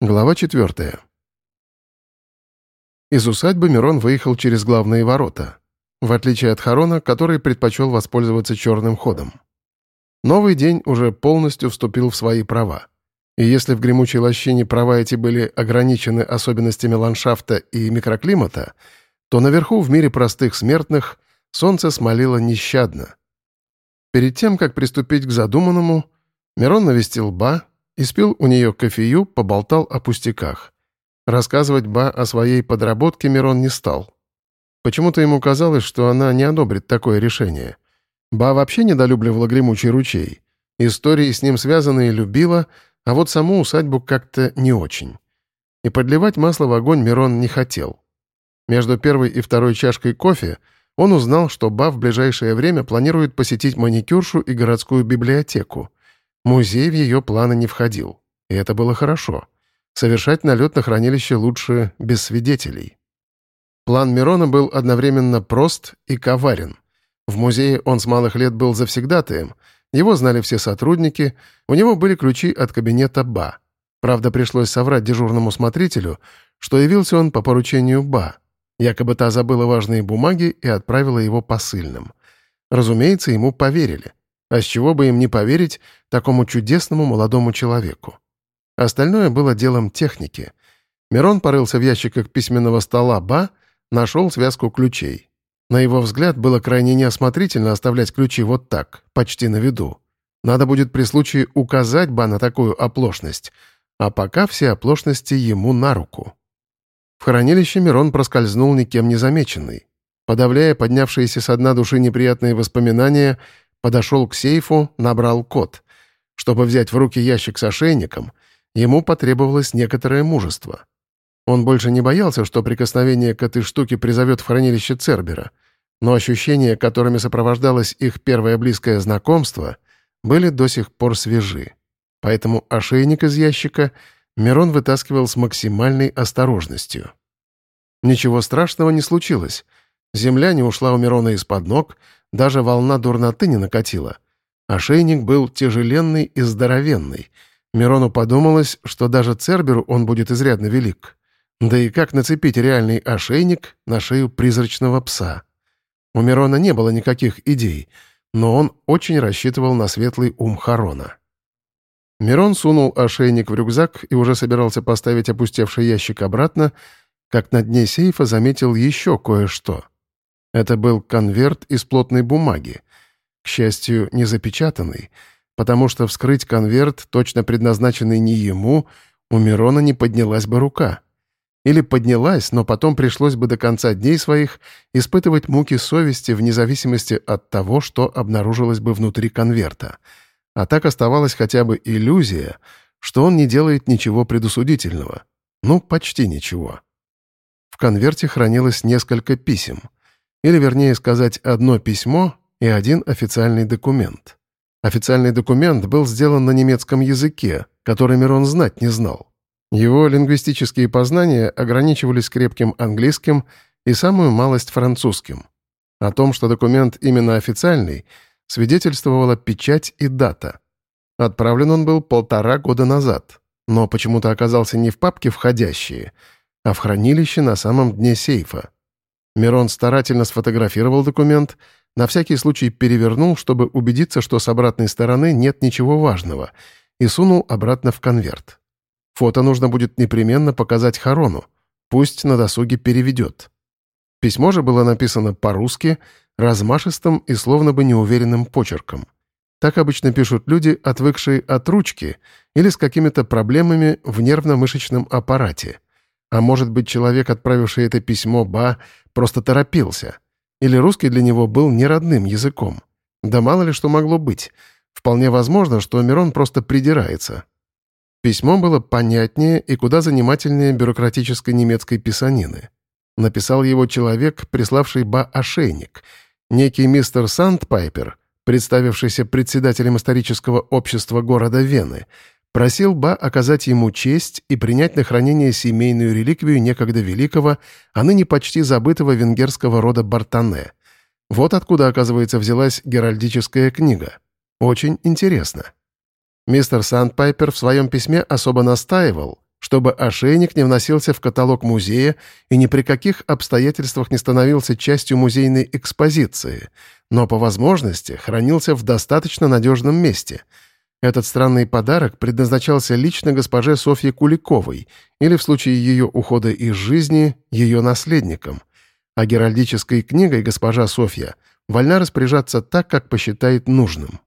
Глава 4. Из усадьбы Мирон выехал через главные ворота, в отличие от Харона, который предпочел воспользоваться черным ходом. Новый день уже полностью вступил в свои права. И если в гремучей лощине права эти были ограничены особенностями ландшафта и микроклимата, то наверху, в мире простых смертных, солнце смолило нещадно. Перед тем, как приступить к задуманному, Мирон навестил Ба, Испил у нее кофею, поболтал о пустяках. Рассказывать Ба о своей подработке Мирон не стал. Почему-то ему казалось, что она не одобрит такое решение. Ба вообще недолюбливала гремучий ручей. Истории с ним связанные любила, а вот саму усадьбу как-то не очень. И подливать масло в огонь Мирон не хотел. Между первой и второй чашкой кофе он узнал, что Ба в ближайшее время планирует посетить маникюршу и городскую библиотеку. Музей в ее планы не входил. И это было хорошо. Совершать налет на хранилище лучше без свидетелей. План Мирона был одновременно прост и коварен. В музее он с малых лет был завсегдатаем, его знали все сотрудники, у него были ключи от кабинета Ба. Правда, пришлось соврать дежурному смотрителю, что явился он по поручению Ба. Якобы та забыла важные бумаги и отправила его посыльным. Разумеется, ему поверили — а с чего бы им не поверить такому чудесному молодому человеку? Остальное было делом техники. Мирон порылся в ящиках письменного стола Ба, нашел связку ключей. На его взгляд, было крайне неосмотрительно оставлять ключи вот так, почти на виду. Надо будет при случае указать Ба на такую оплошность, а пока все оплошности ему на руку. В хранилище Мирон проскользнул никем не замеченный. Подавляя поднявшиеся со дна души неприятные воспоминания, Подошел к сейфу, набрал код. Чтобы взять в руки ящик с ошейником, ему потребовалось некоторое мужество. Он больше не боялся, что прикосновение к этой штуке призовет в хранилище Цербера, но ощущения, которыми сопровождалось их первое близкое знакомство, были до сих пор свежи. Поэтому ошейник из ящика Мирон вытаскивал с максимальной осторожностью. Ничего страшного не случилось. Земля не ушла у Мирона из-под ног, даже волна дурноты не накатила. Ошейник был тяжеленный и здоровенный. Мирону подумалось, что даже Церберу он будет изрядно велик. Да и как нацепить реальный ошейник на шею призрачного пса? У Мирона не было никаких идей, но он очень рассчитывал на светлый ум Харона. Мирон сунул ошейник в рюкзак и уже собирался поставить опустевший ящик обратно, как на дне сейфа заметил еще кое-что — это был конверт из плотной бумаги, к счастью, не запечатанный, потому что вскрыть конверт, точно предназначенный не ему, у Мирона не поднялась бы рука. Или поднялась, но потом пришлось бы до конца дней своих испытывать муки совести вне зависимости от того, что обнаружилось бы внутри конверта. А так оставалась хотя бы иллюзия, что он не делает ничего предусудительного. Ну, почти ничего. В конверте хранилось несколько писем — или, вернее сказать, одно письмо и один официальный документ. Официальный документ был сделан на немецком языке, который Мирон знать не знал. Его лингвистические познания ограничивались крепким английским и самую малость французским. О том, что документ именно официальный, свидетельствовала печать и дата. Отправлен он был полтора года назад, но почему-то оказался не в папке «Входящие», а в хранилище на самом дне сейфа. Мирон старательно сфотографировал документ, на всякий случай перевернул, чтобы убедиться, что с обратной стороны нет ничего важного, и сунул обратно в конверт. Фото нужно будет непременно показать Харону. Пусть на досуге переведет. Письмо же было написано по-русски, размашистым и словно бы неуверенным почерком. Так обычно пишут люди, отвыкшие от ручки или с какими-то проблемами в нервно-мышечном аппарате. А может быть, человек, отправивший это письмо Ба, просто торопился. Или русский для него был неродным языком. Да мало ли что могло быть. Вполне возможно, что Мирон просто придирается. Письмо было понятнее и куда занимательнее бюрократической немецкой писанины. Написал его человек, приславший Ба ошейник, некий мистер Сандпайпер, представившийся председателем исторического общества города Вены — Просил Ба оказать ему честь и принять на хранение семейную реликвию некогда великого, а ныне почти забытого венгерского рода Бартане. Вот откуда, оказывается, взялась геральдическая книга. Очень интересно. Мистер Сандпайпер в своем письме особо настаивал, чтобы ошейник не вносился в каталог музея и ни при каких обстоятельствах не становился частью музейной экспозиции, но по возможности хранился в достаточно надежном месте. Этот странный подарок предназначался лично госпоже Софье Куликовой или, в случае ее ухода из жизни, ее наследникам. А геральдической книгой госпожа Софья вольна распоряжаться так, как посчитает нужным.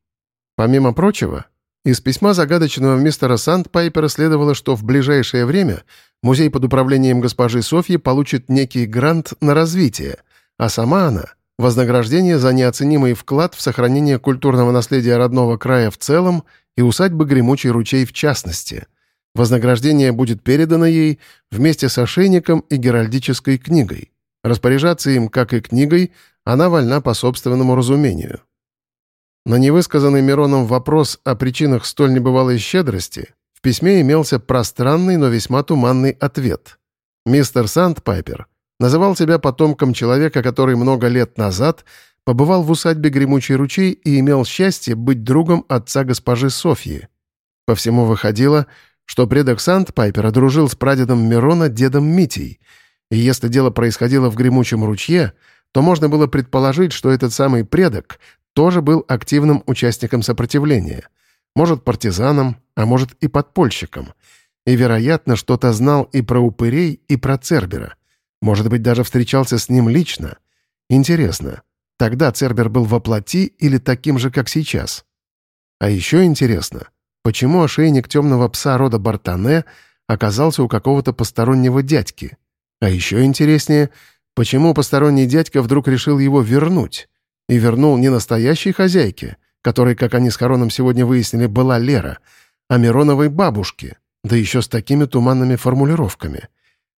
Помимо прочего, из письма загадочного мистера Сандпайпера следовало, что в ближайшее время музей под управлением госпожи Софьи получит некий грант на развитие, а сама она — вознаграждение за неоценимый вклад в сохранение культурного наследия родного края в целом и усадьбы Гремучий ручей в частности. Вознаграждение будет передано ей вместе с ошейником и геральдической книгой. Распоряжаться им, как и книгой, она вольна по собственному разумению. На невысказанный Мироном вопрос о причинах столь небывалой щедрости в письме имелся пространный, но весьма туманный ответ. Мистер Сандпайпер называл себя потомком человека, который много лет назад побывал в усадьбе Гремучий ручей и имел счастье быть другом отца госпожи Софьи. По всему выходило, что предок Сандпайпера дружил с прадедом Мирона дедом Митей, и если дело происходило в Гремучем ручье, то можно было предположить, что этот самый предок тоже был активным участником сопротивления. Может, партизаном, а может и подпольщиком. И, вероятно, что-то знал и про упырей, и про Цербера. Может быть, даже встречался с ним лично. Интересно, тогда Цербер был во плоти или таким же, как сейчас? А еще интересно, почему ошейник темного пса рода Бартане оказался у какого-то постороннего дядьки? А еще интереснее, почему посторонний дядька вдруг решил его вернуть? и вернул не настоящей хозяйке, которой, как они с Хароном сегодня выяснили, была Лера, а Мироновой бабушке, да еще с такими туманными формулировками.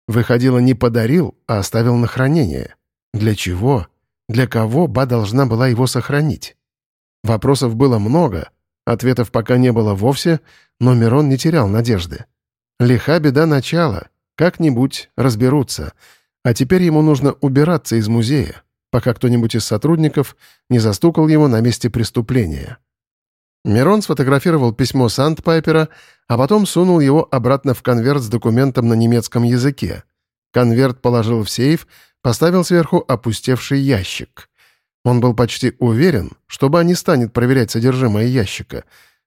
Выходило, не подарил, а оставил на хранение. Для чего? Для кого Ба должна была его сохранить? Вопросов было много, ответов пока не было вовсе, но Мирон не терял надежды. Лиха беда начала, как-нибудь разберутся, а теперь ему нужно убираться из музея пока кто-нибудь из сотрудников не застукал его на месте преступления. Мирон сфотографировал письмо Сандпайпера, а потом сунул его обратно в конверт с документом на немецком языке. Конверт положил в сейф, поставил сверху опустевший ящик. Он был почти уверен, что Ба не станет проверять содержимое ящика.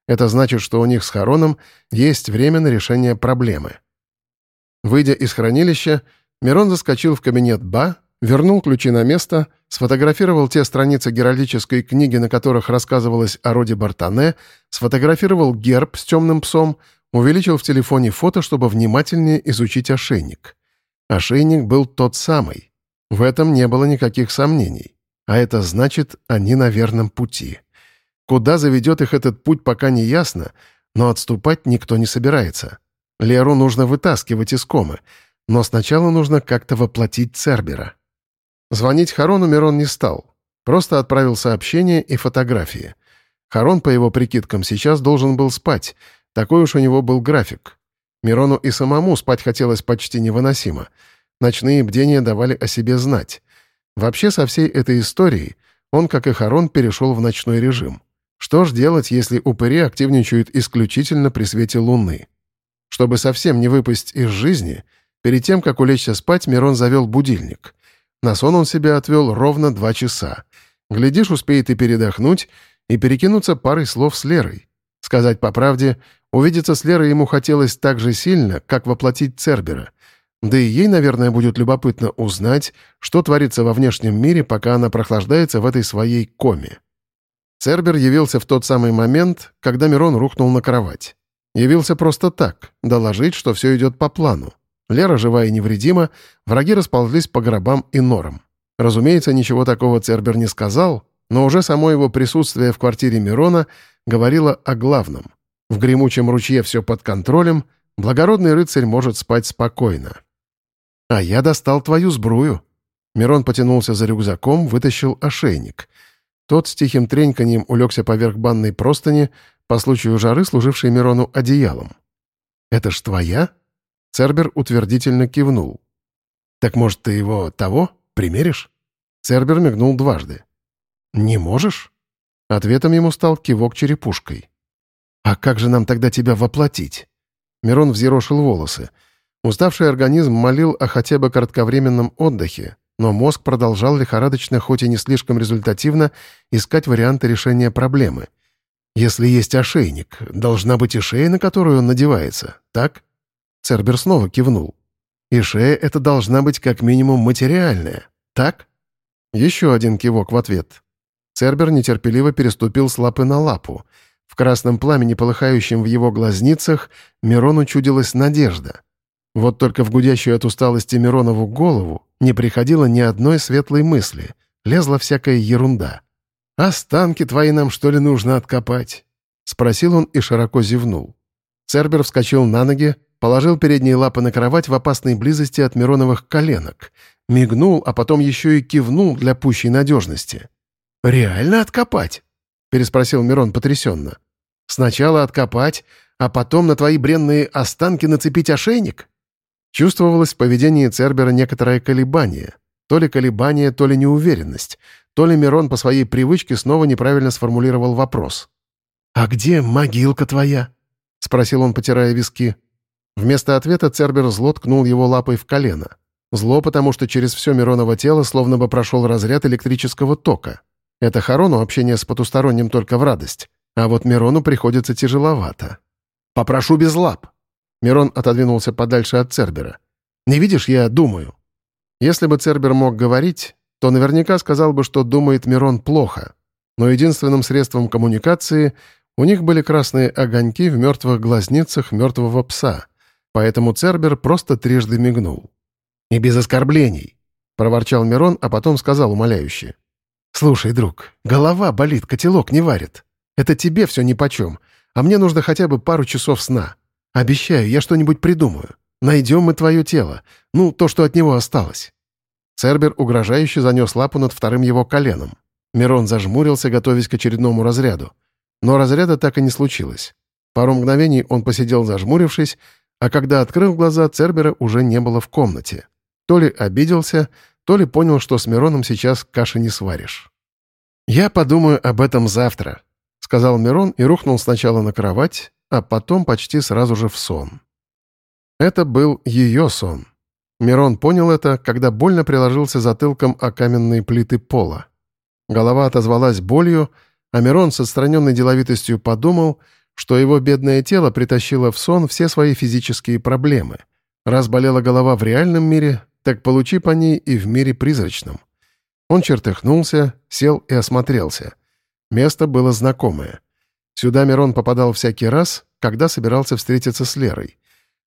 Это значит, что у них с Хароном есть время на решение проблемы. Выйдя из хранилища, Мирон заскочил в кабинет Ба, вернул ключи на место, сфотографировал те страницы геральдической книги, на которых рассказывалось о роде Бартане, сфотографировал герб с темным псом, увеличил в телефоне фото, чтобы внимательнее изучить ошейник. Ошейник был тот самый. В этом не было никаких сомнений. А это значит, они на верном пути. Куда заведет их этот путь, пока не ясно, но отступать никто не собирается. Леру нужно вытаскивать из комы, но сначала нужно как-то воплотить Цербера. Звонить Харону Мирон не стал. Просто отправил сообщение и фотографии. Харон, по его прикидкам, сейчас должен был спать. Такой уж у него был график. Мирону и самому спать хотелось почти невыносимо. Ночные бдения давали о себе знать. Вообще, со всей этой историей он, как и Харон, перешел в ночной режим. Что ж делать, если упыри активничают исключительно при свете луны? Чтобы совсем не выпасть из жизни, перед тем, как улечься спать, Мирон завел будильник. На сон он себя отвел ровно два часа. Глядишь, успеет и передохнуть, и перекинуться парой слов с Лерой. Сказать по правде, увидеться с Лерой ему хотелось так же сильно, как воплотить Цербера. Да и ей, наверное, будет любопытно узнать, что творится во внешнем мире, пока она прохлаждается в этой своей коме. Цербер явился в тот самый момент, когда Мирон рухнул на кровать. Явился просто так, доложить, что все идет по плану. Лера жива и невредима, враги расползлись по гробам и норам. Разумеется, ничего такого Цербер не сказал, но уже само его присутствие в квартире Мирона говорило о главном. В гремучем ручье все под контролем, благородный рыцарь может спать спокойно. «А я достал твою сбрую». Мирон потянулся за рюкзаком, вытащил ошейник. Тот с тихим треньканьем улегся поверх банной простыни, по случаю жары, служившей Мирону одеялом. «Это ж твоя?» Цербер утвердительно кивнул. «Так, может, ты его того примеришь?» Цербер мигнул дважды. «Не можешь?» Ответом ему стал кивок черепушкой. «А как же нам тогда тебя воплотить?» Мирон взъерошил волосы. Уставший организм молил о хотя бы кратковременном отдыхе, но мозг продолжал лихорадочно, хоть и не слишком результативно, искать варианты решения проблемы. Если есть ошейник, должна быть и шея, на которую он надевается, так? Цербер снова кивнул. И шея эта должна быть как минимум материальная, так? Еще один кивок в ответ. Цербер нетерпеливо переступил с лапы на лапу. В красном пламени, полыхающем в его глазницах, Мирону чудилась надежда. Вот только в гудящую от усталости Миронову голову не приходило ни одной светлой мысли, лезла всякая ерунда. «Останки твои нам, что ли, нужно откопать?» — спросил он и широко зевнул. Цербер вскочил на ноги, положил передние лапы на кровать в опасной близости от Мироновых коленок, мигнул, а потом еще и кивнул для пущей надежности. «Реально откопать?» — переспросил Мирон потрясенно. «Сначала откопать, а потом на твои бренные останки нацепить ошейник?» Чувствовалось в поведении Цербера некоторое колебание. То ли колебание, то ли неуверенность. То ли Мирон по своей привычке снова неправильно сформулировал вопрос. «А где могилка твоя?» — спросил он, потирая виски. Вместо ответа Цербер зло ткнул его лапой в колено. Зло, потому что через все Мироново тело словно бы прошел разряд электрического тока. Это Харону общение с потусторонним только в радость, а вот Мирону приходится тяжеловато. «Попрошу без лап!» Мирон отодвинулся подальше от Цербера. «Не видишь, я думаю». Если бы Цербер мог говорить, то наверняка сказал бы, что думает Мирон плохо. Но единственным средством коммуникации у них были красные огоньки в мертвых глазницах мертвого пса — Поэтому Цербер просто трижды мигнул. «И без оскорблений», — проворчал Мирон, а потом сказал умоляюще. «Слушай, друг, голова болит, котелок не варит. Это тебе все нипочем, а мне нужно хотя бы пару часов сна. Обещаю, я что-нибудь придумаю. Найдем мы твое тело, ну, то, что от него осталось». Цербер угрожающе занес лапу над вторым его коленом. Мирон зажмурился, готовясь к очередному разряду. Но разряда так и не случилось. Пару мгновений он посидел зажмурившись, а когда открыл глаза, Цербера уже не было в комнате. То ли обиделся, то ли понял, что с Мироном сейчас каши не сваришь. «Я подумаю об этом завтра», — сказал Мирон и рухнул сначала на кровать, а потом почти сразу же в сон. Это был ее сон. Мирон понял это, когда больно приложился затылком о каменные плиты пола. Голова отозвалась болью, а Мирон с отстраненной деловитостью подумал — что его бедное тело притащило в сон все свои физические проблемы. Раз болела голова в реальном мире, так получи по ней и в мире призрачном. Он чертыхнулся, сел и осмотрелся. Место было знакомое. Сюда Мирон попадал всякий раз, когда собирался встретиться с Лерой.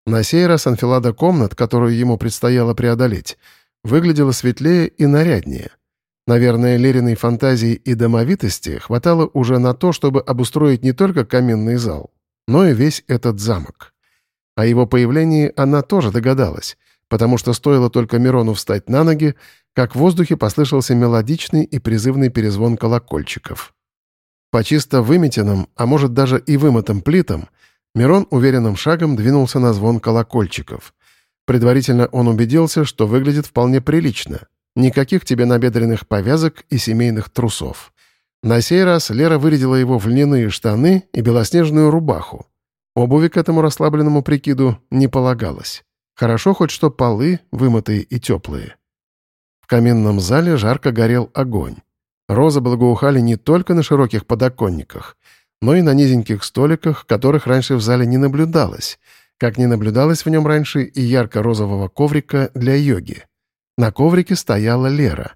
На сей раз анфилада комнат, которую ему предстояло преодолеть, выглядела светлее и наряднее — Наверное, Лериной фантазии и домовитости хватало уже на то, чтобы обустроить не только каменный зал, но и весь этот замок. О его появлении она тоже догадалась, потому что стоило только Мирону встать на ноги, как в воздухе послышался мелодичный и призывный перезвон колокольчиков. По чисто выметенным, а может даже и вымытым плитам, Мирон уверенным шагом двинулся на звон колокольчиков. Предварительно он убедился, что выглядит вполне прилично — Никаких тебе набедренных повязок и семейных трусов. На сей раз Лера вырядила его в льняные штаны и белоснежную рубаху. Обуви к этому расслабленному прикиду не полагалось. Хорошо хоть что полы вымытые и теплые. В каминном зале жарко горел огонь. Розы благоухали не только на широких подоконниках, но и на низеньких столиках, которых раньше в зале не наблюдалось, как не наблюдалось в нем раньше и ярко-розового коврика для йоги. На коврике стояла Лера.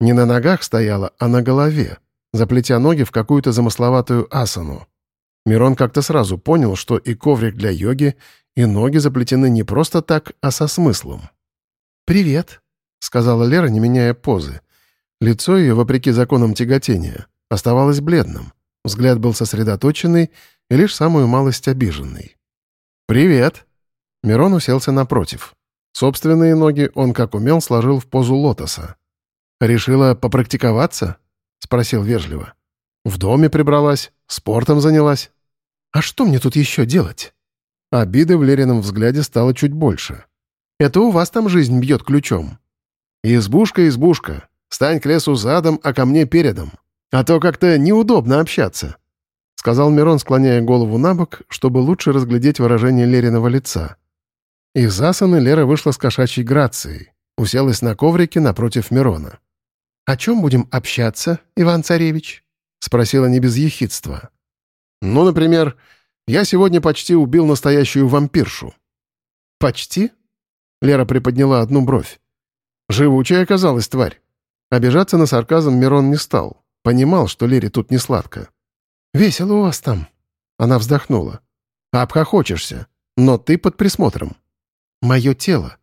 Не на ногах стояла, а на голове, заплетя ноги в какую-то замысловатую асану. Мирон как-то сразу понял, что и коврик для йоги, и ноги заплетены не просто так, а со смыслом. «Привет», — сказала Лера, не меняя позы. Лицо ее, вопреки законам тяготения, оставалось бледным. Взгляд был сосредоточенный и лишь самую малость обиженный. «Привет!» Мирон уселся напротив. Собственные ноги он, как умел, сложил в позу лотоса. «Решила попрактиковаться?» — спросил вежливо. «В доме прибралась, спортом занялась». «А что мне тут еще делать?» Обиды в Лерином взгляде стало чуть больше. «Это у вас там жизнь бьет ключом». «Избушка, избушка. Стань к лесу задом, а ко мне передом. А то как-то неудобно общаться», — сказал Мирон, склоняя голову на бок, чтобы лучше разглядеть выражение Лериного лица. Из асаны Лера вышла с кошачьей грацией, уселась на коврике напротив Мирона. «О чем будем общаться, Иван-Царевич?» — спросила не без ехидства. «Ну, например, я сегодня почти убил настоящую вампиршу». «Почти?» — Лера приподняла одну бровь. Живучая оказалась тварь. Обижаться на сарказм Мирон не стал. Понимал, что Лере тут не сладко. «Весело у вас там». Она вздохнула. «Обхохочешься, но ты под присмотром. Мое тело.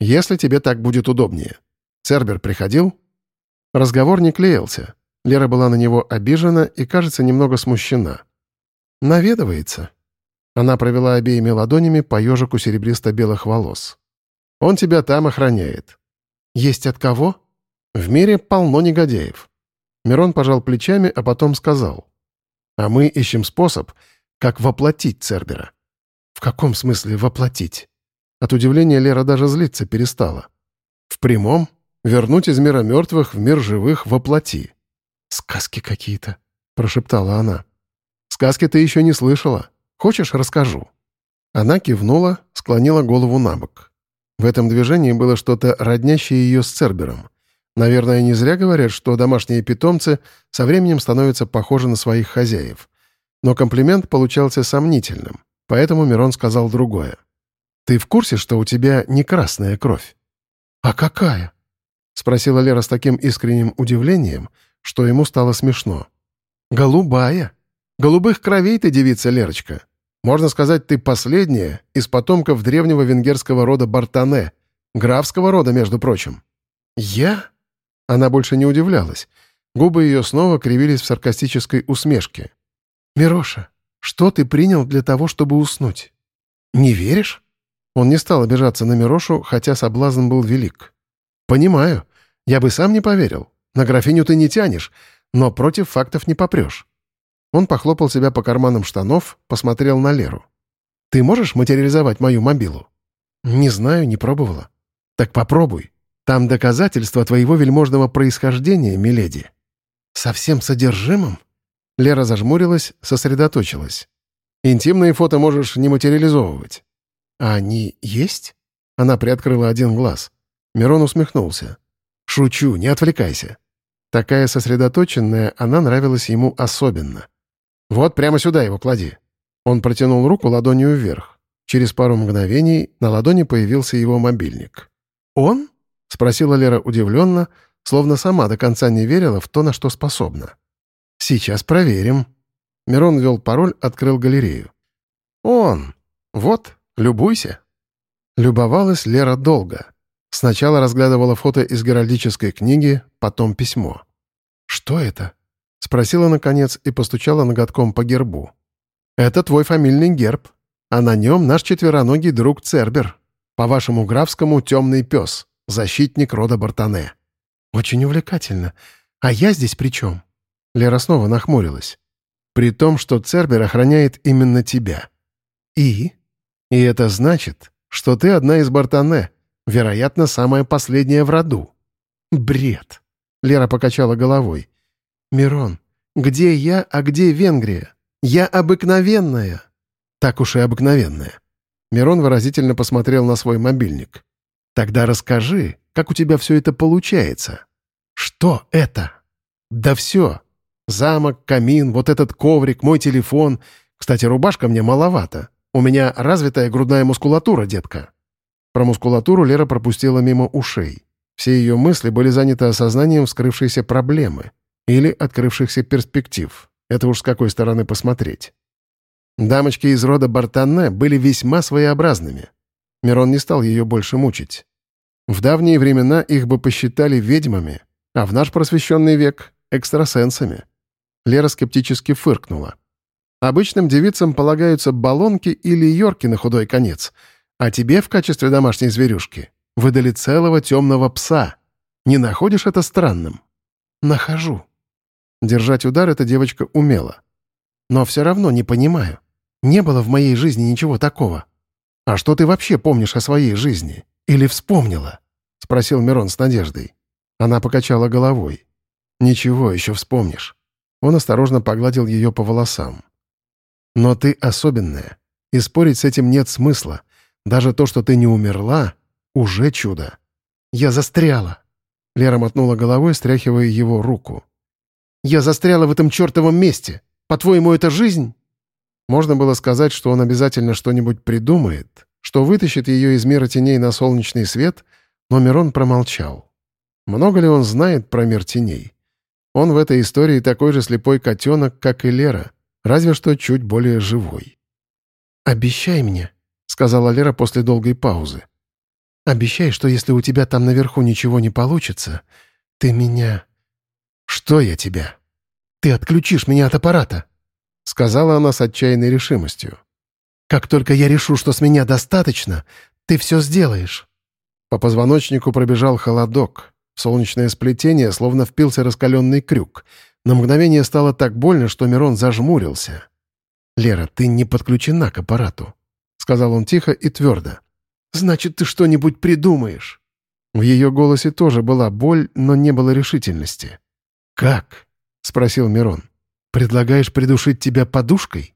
Если тебе так будет удобнее. Цербер приходил?» Разговор не клеился. Лера была на него обижена и, кажется, немного смущена. «Наведывается». Она провела обеими ладонями по ежику серебристо-белых волос. «Он тебя там охраняет». «Есть от кого?» «В мире полно негодяев». Мирон пожал плечами, а потом сказал. «А мы ищем способ, как воплотить Цербера». «В каком смысле воплотить?» От удивления Лера даже злиться перестала. «В прямом. Вернуть из мира мертвых в мир живых воплоти». «Сказки какие-то», — прошептала она. «Сказки ты еще не слышала. Хочешь, расскажу?» Она кивнула, склонила голову на бок. В этом движении было что-то роднящее ее с Цербером. Наверное, не зря говорят, что домашние питомцы со временем становятся похожи на своих хозяев. Но комплимент получался сомнительным, поэтому Мирон сказал другое. «Ты в курсе, что у тебя не красная кровь?» «А какая?» — спросила Лера с таким искренним удивлением, что ему стало смешно. «Голубая. Голубых кровей ты, девица Лерочка. Можно сказать, ты последняя из потомков древнего венгерского рода Бартане, графского рода, между прочим». «Я?» Она больше не удивлялась. Губы ее снова кривились в саркастической усмешке. «Мироша, что ты принял для того, чтобы уснуть? Не веришь?» Он не стал обижаться на Мирошу, хотя соблазн был велик. «Понимаю. Я бы сам не поверил. На графиню ты не тянешь, но против фактов не попрешь. Он похлопал себя по карманам штанов, посмотрел на Леру. «Ты можешь материализовать мою мобилу?» «Не знаю, не пробовала». «Так попробуй. Там доказательства твоего вельможного происхождения, миледи». «Со всем содержимым?» Лера зажмурилась, сосредоточилась. «Интимные фото можешь не материализовывать». «А они есть?» Она приоткрыла один глаз. Мирон усмехнулся. «Шучу, не отвлекайся». Такая сосредоточенная, она нравилась ему особенно. «Вот прямо сюда его клади». Он протянул руку ладонью вверх. Через пару мгновений на ладони появился его мобильник. «Он?» — спросила Лера удивленно, словно сама до конца не верила в то, на что способна. «Сейчас проверим». Мирон ввел пароль, открыл галерею. «Он! Вот, любуйся». Любовалась Лера долго. Сначала разглядывала фото из геральдической книги, потом письмо. «Что это?» — спросила, наконец, и постучала ноготком по гербу. «Это твой фамильный герб, а на нем наш четвероногий друг Цербер. По-вашему графскому темный пес, защитник рода Бартане». «Очень увлекательно. А я здесь при чем?» Лера снова нахмурилась. «При том, что Цербер охраняет именно тебя». «И?» «И это значит, что ты одна из Бартане, вероятно, самая последняя в роду». «Бред!» — Лера покачала головой. «Мирон, где я, а где Венгрия? Я обыкновенная!» «Так уж и обыкновенная». Мирон выразительно посмотрел на свой мобильник. «Тогда расскажи, как у тебя все это получается?» «Что это?» «Да все. Замок, камин, вот этот коврик, мой телефон. Кстати, рубашка мне маловато. У меня развитая грудная мускулатура, детка». Про мускулатуру Лера пропустила мимо ушей. Все ее мысли были заняты осознанием вскрывшейся проблемы — или открывшихся перспектив. Это уж с какой стороны посмотреть. Дамочки из рода Бартанне были весьма своеобразными. Мирон не стал ее больше мучить. В давние времена их бы посчитали ведьмами, а в наш просвещенный век — экстрасенсами. Лера скептически фыркнула. Обычным девицам полагаются баллонки или йорки на худой конец, а тебе в качестве домашней зверюшки выдали целого темного пса. Не находишь это странным? Нахожу. Держать удар эта девочка умела. Но все равно не понимаю. Не было в моей жизни ничего такого. А что ты вообще помнишь о своей жизни? Или вспомнила?» — спросил Мирон с надеждой. Она покачала головой. «Ничего, еще вспомнишь». Он осторожно погладил ее по волосам. Но ты особенная, и спорить с этим нет смысла. Даже то, что ты не умерла, уже чудо. Я застряла. Лера мотнула головой, стряхивая его руку. «Я застряла в этом чертовом месте. По-твоему, это жизнь?» Можно было сказать, что он обязательно что-нибудь придумает, что вытащит ее из мира теней на солнечный свет, но Мирон промолчал. Много ли он знает про мир теней? Он в этой истории такой же слепой котенок, как и Лера, разве что чуть более живой. «Обещай мне», — сказала Лера после долгой паузы. «Обещай, что если у тебя там наверху ничего не получится, ты меня...» «Что я тебя?» «Ты отключишь меня от аппарата», — сказала она с отчаянной решимостью. «Как только я решу, что с меня достаточно, ты все сделаешь». По позвоночнику пробежал холодок. Солнечное сплетение словно впился раскаленный крюк. На мгновение стало так больно, что Мирон зажмурился. «Лера, ты не подключена к аппарату», — сказал он тихо и твердо. «Значит, ты что-нибудь придумаешь». В ее голосе тоже была боль, но не было решительности. «Как?» — спросил Мирон. «Предлагаешь придушить тебя подушкой?»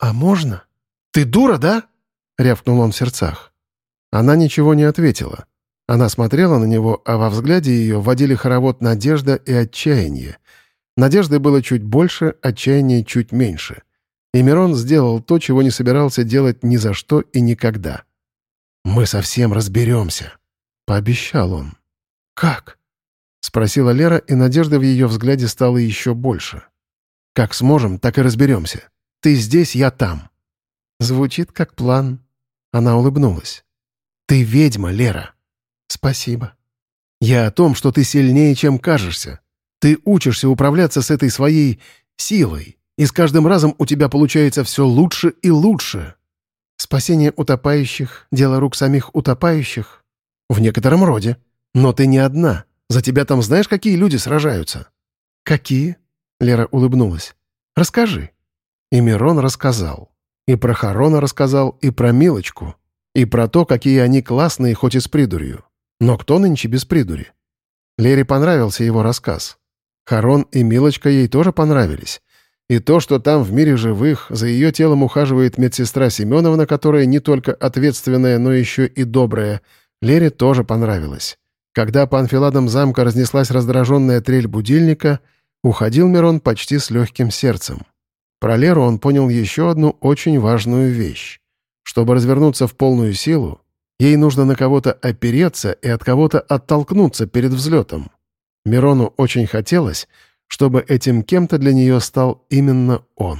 «А можно?» «Ты дура, да?» — рявкнул он в сердцах. Она ничего не ответила. Она смотрела на него, а во взгляде ее водили хоровод надежда и отчаяние. Надежды было чуть больше, отчаяния чуть меньше. И Мирон сделал то, чего не собирался делать ни за что и никогда. «Мы совсем разберемся», — пообещал он. «Как?» — спросила Лера, и надежда в ее взгляде стала еще больше. «Как сможем, так и разберемся. Ты здесь, я там». Звучит как план. Она улыбнулась. «Ты ведьма, Лера». «Спасибо». «Я о том, что ты сильнее, чем кажешься. Ты учишься управляться с этой своей силой, и с каждым разом у тебя получается все лучше и лучше». «Спасение утопающих — дело рук самих утопающих?» «В некотором роде. Но ты не одна. За тебя там знаешь, какие люди сражаются?» «Какие?» — Лера улыбнулась. «Расскажи». И Мирон рассказал. И про Харона рассказал, и про Милочку, и про то, какие они классные, хоть и с придурью. Но кто нынче без придури? Лере понравился его рассказ. Харон и Милочка ей тоже понравились. И то, что там в мире живых за ее телом ухаживает медсестра Семеновна, которая не только ответственная, но еще и добрая, Лере тоже понравилось. Когда по анфиладам замка разнеслась раздраженная трель будильника, уходил Мирон почти с легким сердцем. Про Леру он понял еще одну очень важную вещь. Чтобы развернуться в полную силу, Ей нужно на кого-то опереться и от кого-то оттолкнуться перед взлетом. Мирону очень хотелось, чтобы этим кем-то для нее стал именно он.